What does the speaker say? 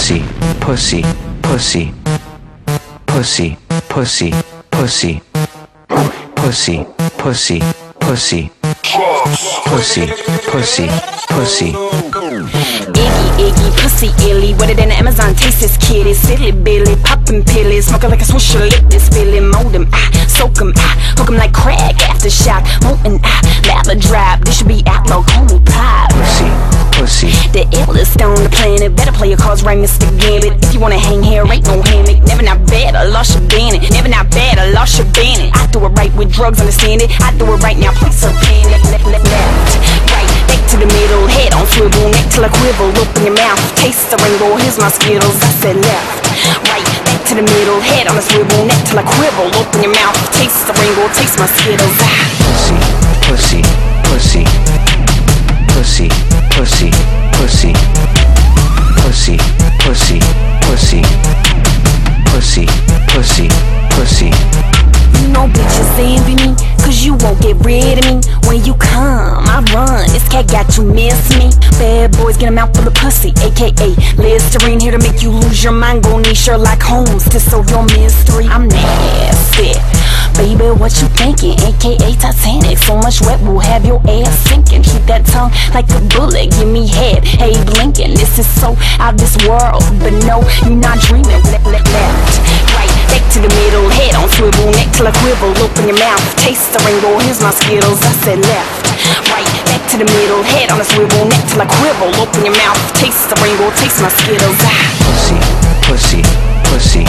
pussy, pussy, pussy, pussy, pussy, pussy, pussy, pussy, pussy, pussy, pussy, pussy. Iggy, Iggy, pussy illy, wetter than Amazon, taste this kitty, silly Billy, poppin' pillies, smoking like a swisher, lip this feeling, mold 'em, ah, soak 'em, ah, hook 'em like crack, aftershock, better play your cards right, Mr. Gambit. If you wanna hang here, ain't no hammock, never not bad, I lost your bandit, never not bad, I lost your bandit. I do it right with drugs, understand it, I do it right now, please a panic, left, left, left, right, back to the middle, head on swivel, neck till I quiver, open your mouth, taste the rainbow, here's my skittles, I said left, right, back to the middle, head on a swivel, neck till I quiver, open your mouth, taste the rainbow, taste my skittles, ah. Envy me, cause you won't get rid of me. When you come, I run. This cat got you miss me. Bad boys get a mouthful of pussy, aka Listerine here to make you lose your mind. Go need Sherlock Holmes to solve your mystery. I'm nasty. Baby, what you thinking? AKA Titanic. So much wet will have your ass sinking. Keep that tongue like a bullet. Give me head. Hey, blinking. This is so out this world. But no, you're not dreaming. Till I quivel. Open your mouth. Taste the rainbow. Here's my skittles. I said left. Right, back to the middle. Head on a swivel. Neck till I quibble. Open your mouth. Taste the rainbow. Taste my skittles. Ah. pussy, pussy, pussy,